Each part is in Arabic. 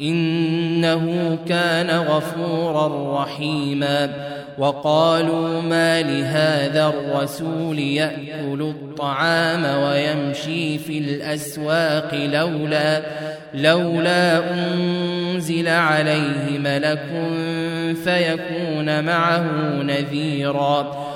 إنه كان غفورا رحيما وقالوا ما لهذا الرسول يأكل الطعام ويمشي في الأسواق لولا لولا أنزل عليه ملك فيكون معه نذيراً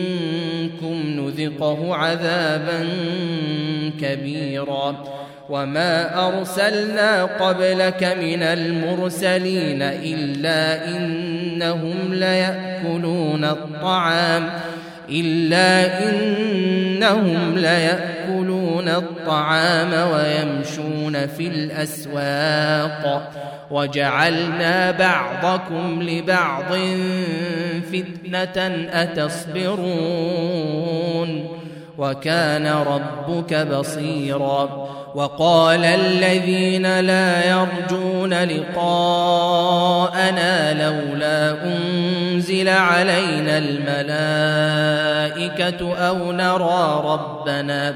نذقه عذابا كبيرا. وما ارسلنا قبلك من المرسلين الا انهم ليأكلون الطعام. إلا إنهم ليأكلون الطعام ويمشون في الأسواق. وجعلنا بعضكم لبعض فتنة أتصبرون وكان ربك بصيرا وقال الذين لا يرجون لقاءنا لولا أنزل علينا الملائكة أو نرى ربنا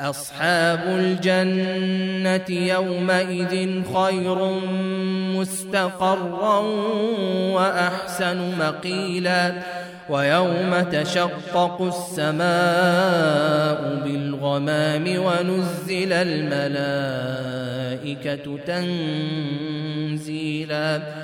أصحاب الجنة يومئذ خير مستقرا وأحسن مقيلا ويوم تشقق السماء بالغمام ونزل الملائكة تنزيلا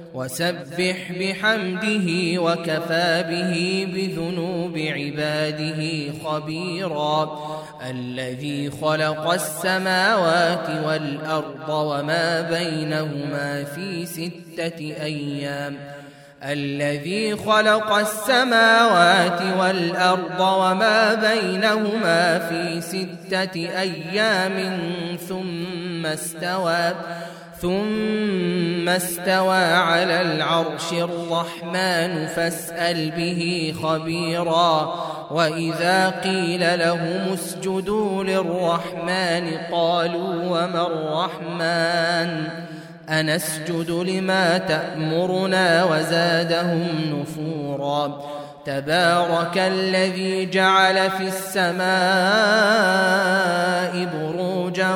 وسبح بحمده وكفى به بذنوب عباده خبيرا الذي خلق السماوات والأرض وما بينهما في ستة أيام الذي خلق السماوات والأرض وما بينهما في ستة أيام ثم استوى ثم استوى على العرش الرحمن فاسأل به خبيرا وإذا قيل لهم اسجدوا للرحمن قالوا وما الرحمن أنسجد لما تأمرنا وزادهم نفورا تبارك الذي جعل في السماء بروجا